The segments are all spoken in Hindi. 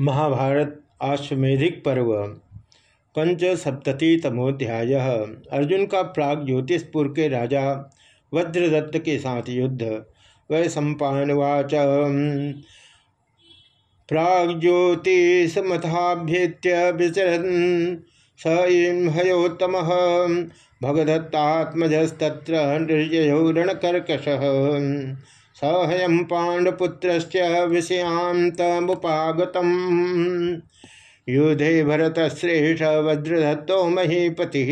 महाभारत आश्वेधिक पर्व पंच सप्ततितमोध्याय अर्जुन का प्राग ज्योतिषपुर के राजा वज्रदत्त के साथ युद्ध। वै सम्पावाच प्राग ज्योतिषमथाभ्येत्य विचरन्, स ईं हयोत्तम, भगदत्तात्मजस्तत्र निर्जयो रणकर्कशः सहयम पांडपुत्र विषयांतमुपागत युधे भरत श्रेष्ठ वज्रदत्तो महीपति।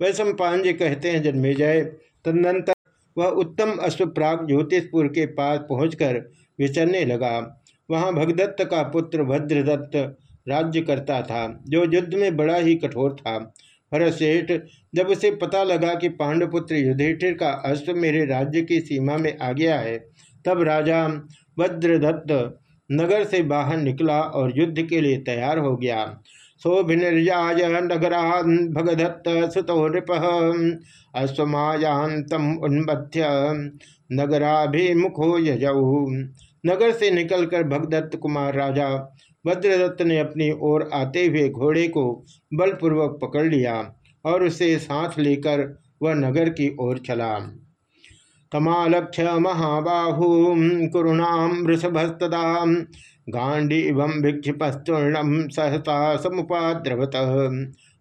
वैश्व पांडे कहते हैं, जन्मे जय। तदनंतर वह उत्तम अश्वप्राग ज्योतिषपुर के पास पहुंचकर विचरने लगा। वहाँ भगदत्त का पुत्र भद्रदत्त राज्य करता था, जो युद्ध में बड़ा ही कठोर था। भरतश्रेष्ठ जब उसे पता लगा कि पांडुपुत्र युधिष्ठिर का अश्व मेरे राज्य की सीमा में आ गया है, तब राजा वज्रदत्त नगर से बाहर निकला और युद्ध के लिए तैयार हो गया। सोभिनिर्याय नगरा भगदत्त सुतो नृप अश्वमायांतम उन्मथ्य नगराभिमुखो यजऊ नगर से निकलकर भगदत्त कुमार राजा वज्रदत्त ने अपनी ओर आते हुए घोड़े को बलपूर्वक पकड़ लिया और उसे साथ लेकर वह नगर की ओर चला। तमालक्ष्य महाबाहू कुरुणाम वृषभस्तदा गांडीवम भिक्षिपस्तूर्णम सहसा समुपाद्रवत।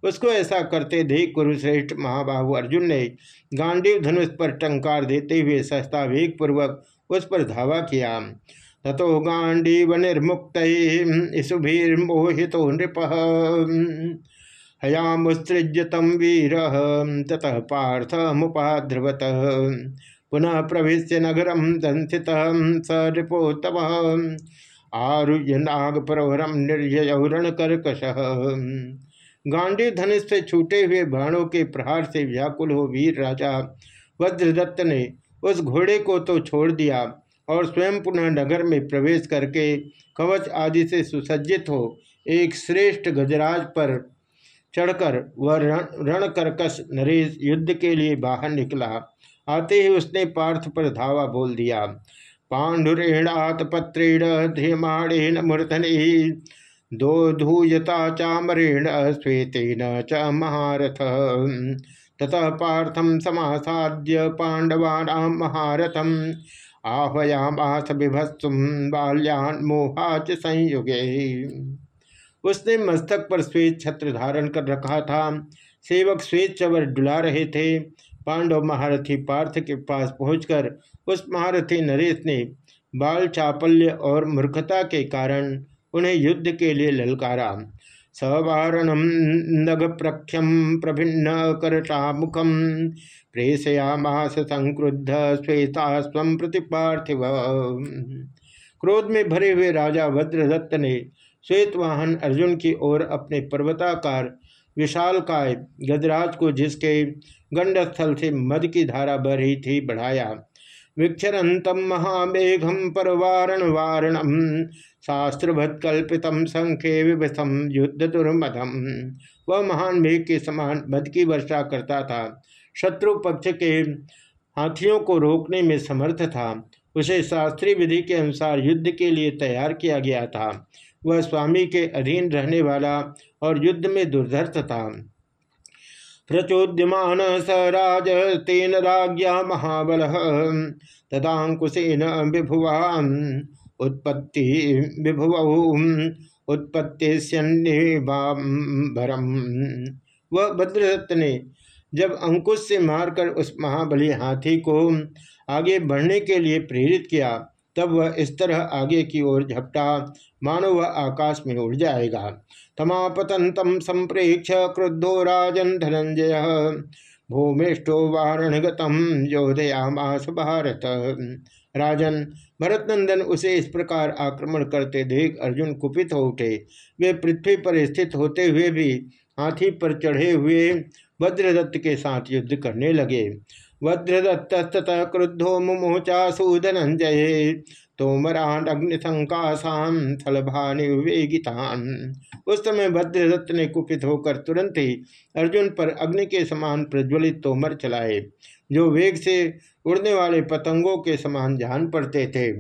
उसको ऐसा करते देख कुरुश्रेष्ठ महाबाहु अर्जुन ने गांडीव धनुष पर टंकार देते हुए सहसा वेग पूर्वक उस पर धावा किया। ततो गांडीव निर्मुक्त इसुभिर्मोहितो नृप। हयामुत्सृज्य तम वीर। ततः पार्थ मुपाध्रवत पुनः प्रवेश नगरम दंसित स नृपोत्तम। आरुह्य नागपरवरम निर्जयरण कर्कश गांडी धनुष से छूटे हुए बाणों के प्रहार से व्याकुल हो वीर राजा वज्रदत्त ने उस घोड़े को तो छोड़ दिया और स्वयं पुनः नगर में प्रवेश करके कवच आदि से सुसज्जित हो एक श्रेष्ठ गजराज पर चढ़कर वह रण कर्कश नरेश युद्ध के लिए बाहर निकला। आते ही उसने पार्थ पर धावा बोल दिया, पांडुरेणात पत्रेण ध्रियमाणेन मूर्धनि दो धूयता चामरेण श्वेतेन च महारथ। ततः पार्थम समासाद्य पांडवानां महारथम विभत्सुम बाल्यान मोहाच संयुगे। उसने मस्तक पर श्वेत छत्र धारण कर रखा था। सेवक श्वेत चवर डुला रहे थे। पांडव महारथी पार्थ के पास पहुंचकर उस महारथी नरेश ने बाल चापल्य और मूर्खता के कारण उन्हें युद्ध के लिए ललकारा। सवारणम नग प्रख्यम प्रभिन्न करटा मुखम प्रेषयामास संक्रुद्ध श्वेता स्व प्रति पार्थिव। क्रोध में भरे हुए राजा वज्रदत्त ने श्वेतवाहन अर्जुन की ओर अपने पर्वताकार विशाल काय गजराज को जिसके गंडस्थल से मद की धारा बह रही थी, बढ़ाया। विक्षरतम महामेघम परवारण वारणम शास्त्रभत्कल्पित संख्य विभसम युद्ध दुर्मदम वह महान मेघ के समान मद की वर्षा करता था। शत्रु पक्ष के हाथियों को रोकने में समर्थ था। उसे शास्त्रीय विधि के अनुसार युद्ध के लिए तैयार किया गया था। वह स्वामी के अधीन रहने वाला और युद्ध में दुर्धर्ष था। प्रचोद्यमान स राज तेन राज्ञा महाबल। तदाकुशेन विभुवान उत्पत्ति विभुव। उत्पत्ति वह भद्रदत्त ने जब अंकुश से मारकर उस महाबली हाथी को आगे बढ़ने के लिए प्रेरित किया तब वह इस तरह आगे की ओर झपटा, मानो वह आकाश में उड़ जाएगा। तमापतंतम संप्रेक्ष क्रुद्धो राजन धनंजय। भूमिष्ठो वारणगतम योधयामास भारत। राजन भरतनंदन उसे इस प्रकार आक्रमण करते देख अर्जुन कुपित हो उठे। वे पृथ्वी पर स्थित होते हुए भी हाथी पर चढ़े हुए वज्रदत्त के साथ युद्ध करने लगे। वज्रदत्त क्रुद्धो मुमोचासु धनंजय तोमरान अग्निशंकाशान थलभानि विवेगितान। उस समय भद्रदत्त ने कुपित होकर तुरंत ही अर्जुन पर अग्नि के समान प्रज्वलित तोमर चलाए, जो वेग से उड़ने वाले पतंगों के समान जान पड़ते थे।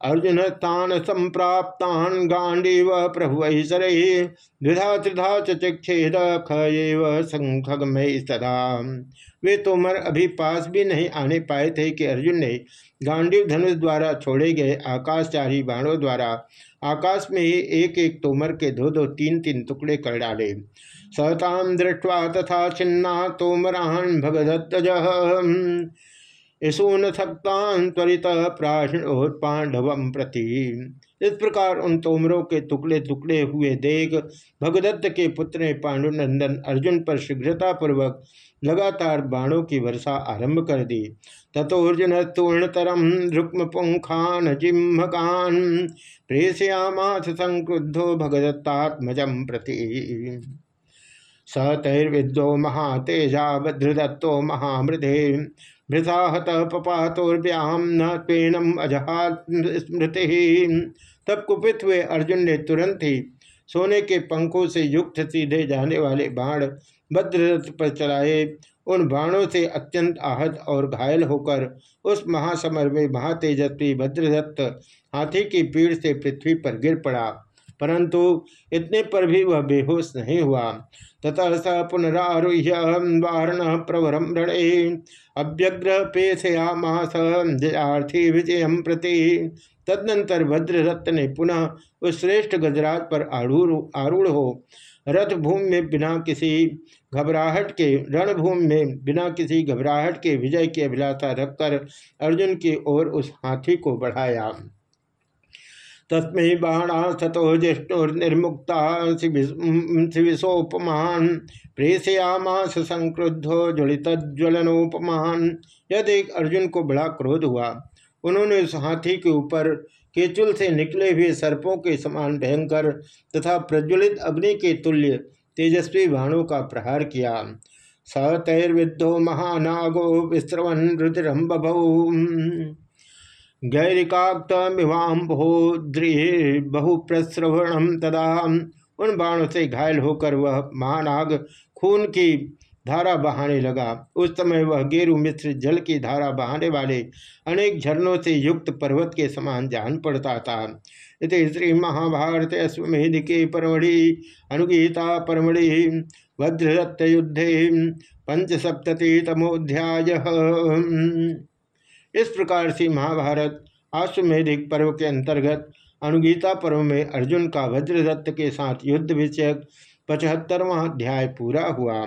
अर्जुन तान संप्राप्तान गांडीव प्रभु द्विधा त्रिधा चिक्षेद खेव सदा। वे तोमर अभी पास भी नहीं आने पाए थे कि अर्जुन ने गांडीव धनुष द्वारा छोड़े गए आकाशचारी बाणों द्वारा आकाश में ही एक एक तोमर के दो दो तीन तीन टुकड़े कर डाले। सताम दृष्टवा तथा छिन्ना तोमरान भगदत्तज। यशून थक्तान त्वरित प्राणोत पांडव प्रति। इस प्रकार उन तोमरों के टुकड़े टुकड़े हुए देख भगदत्त के पुत्र ने पांडुनंदन अर्जुन पर शीघ्रता पूर्वक लगातार बाणों की वर्षा आरंभ कर दी। तथोर्जुन तूर्णतरम रुक्म पुंखान जिम्हकान प्रेषयामाथ संक्रुद्धो भगदत्तात्मजम प्रति। स तैर्विद्यो महातेजा भद्रदत्तो महामृधे भृताहत पपातोर्व्याम न पेनम अजहात स्मृति तब कुपित हुए अर्जुन ने तुरंत ही सोने के पंखों से युक्त सीधे जाने वाले बाण भद्ररथ पर चलाए। उन बाणों से अत्यंत आहत और घायल होकर उस महासमर में महातेजस्वी भद्रदत्त हाथी की पीड़ से पृथ्वी पर गिर पड़ा। परंतु इतने पर भी वह बेहोश नहीं हुआ। ततः स पुनरारुह्य वारण प्रवरम रणे। अभ्यग्र पेशयामास जयार्थी विजय प्रति। तदनंतर भद्रदत्त ने पुनः उस श्रेष्ठ गजराज पर आरूढ़ आरूढ़ हो। रथ भूमि में बिना किसी घबराहट के, रणभूमि में बिना किसी घबराहट के विजय की अभिलाषा रखकर अर्जुन की ओर उस हाथी को बढ़ाया। तस्म बाणा सतो जिष्णुर्निर्मुक्ता शिविशोपमान प्रेषयामास संक्रुद्धो ज्वलितज्वलनोपमान यह देख अर्जुन को बड़ा क्रोध हुआ, उन्होंने उस हाथी के ऊपर केचुल से निकले हुए सर्पों के समान भयंकर तथा प्रज्वलित अग्नि के तुल्य तेजस्वी बाणों का प्रहार किया। स तैर्विद्धो महानागो विस्रवन रुद्रम बभौ गैरिकाक्तमिवाम्भोद्री बहुप्रस्रवणम तदा उन बाणों से घायल होकर वह महानाग खून की धारा बहाने लगा। उस समय वह गेरु मिश्र जल की धारा बहाने वाले अनेक झरनों से युक्त पर्वत के समान जान पड़ता था। इस श्री महाभारत अश्वमेध के परमढ़ि, अनुगीता परमढ़ि भद्रदत्त युद्धे पंचसप्तति तमोध्याय इस प्रकार से महाभारत आश्वेधिक पर्व के अंतर्गत अनुगीता पर्व में अर्जुन का वज्रदत्त के साथ युद्ध विषयक पचहत्तरवा अध्याय पूरा हुआ।